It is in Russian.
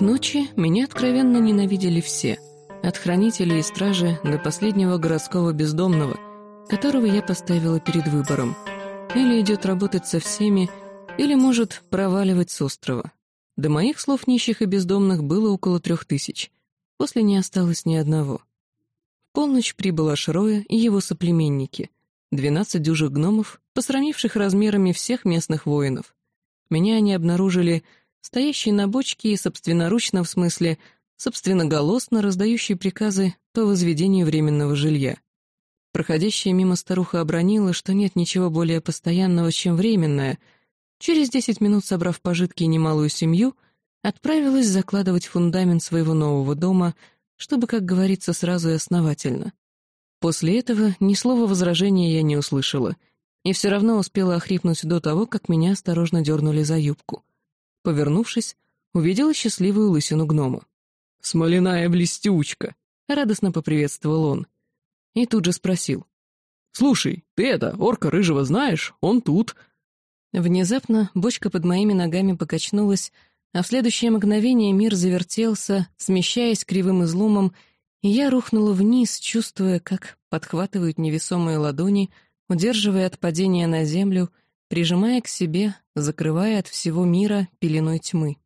К ночи меня откровенно ненавидели все, от хранителей и стражи до последнего городского бездомного, которого я поставила перед выбором. Или идет работать со всеми, или может проваливать с острова. До моих слов нищих и бездомных было около трех тысяч. После не осталось ни одного. В полночь прибыл Ашроя и его соплеменники. Двенадцать дюжих гномов, посрамивших размерами всех местных воинов. Меня они обнаружили стоящий на бочке и собственноручно, в смысле, собственноголосно раздающий приказы по возведению временного жилья. Проходящая мимо старуха обронила, что нет ничего более постоянного, чем временное. Через десять минут, собрав пожитки и немалую семью, отправилась закладывать фундамент своего нового дома, чтобы, как говорится, сразу и основательно. После этого ни слова возражения я не услышала, и все равно успела охрипнуть до того, как меня осторожно дернули за юбку. Повернувшись, увидела счастливую лысину гнома. «Смоляная блестючка!» — радостно поприветствовал он. И тут же спросил. «Слушай, ты это, орка рыжего знаешь? Он тут!» Внезапно бочка под моими ногами покачнулась, а в следующее мгновение мир завертелся, смещаясь кривым изломом, и я рухнула вниз, чувствуя, как подхватывают невесомые ладони, удерживая от падения на землю, прижимая к себе, закрывая от всего мира пеленой тьмы.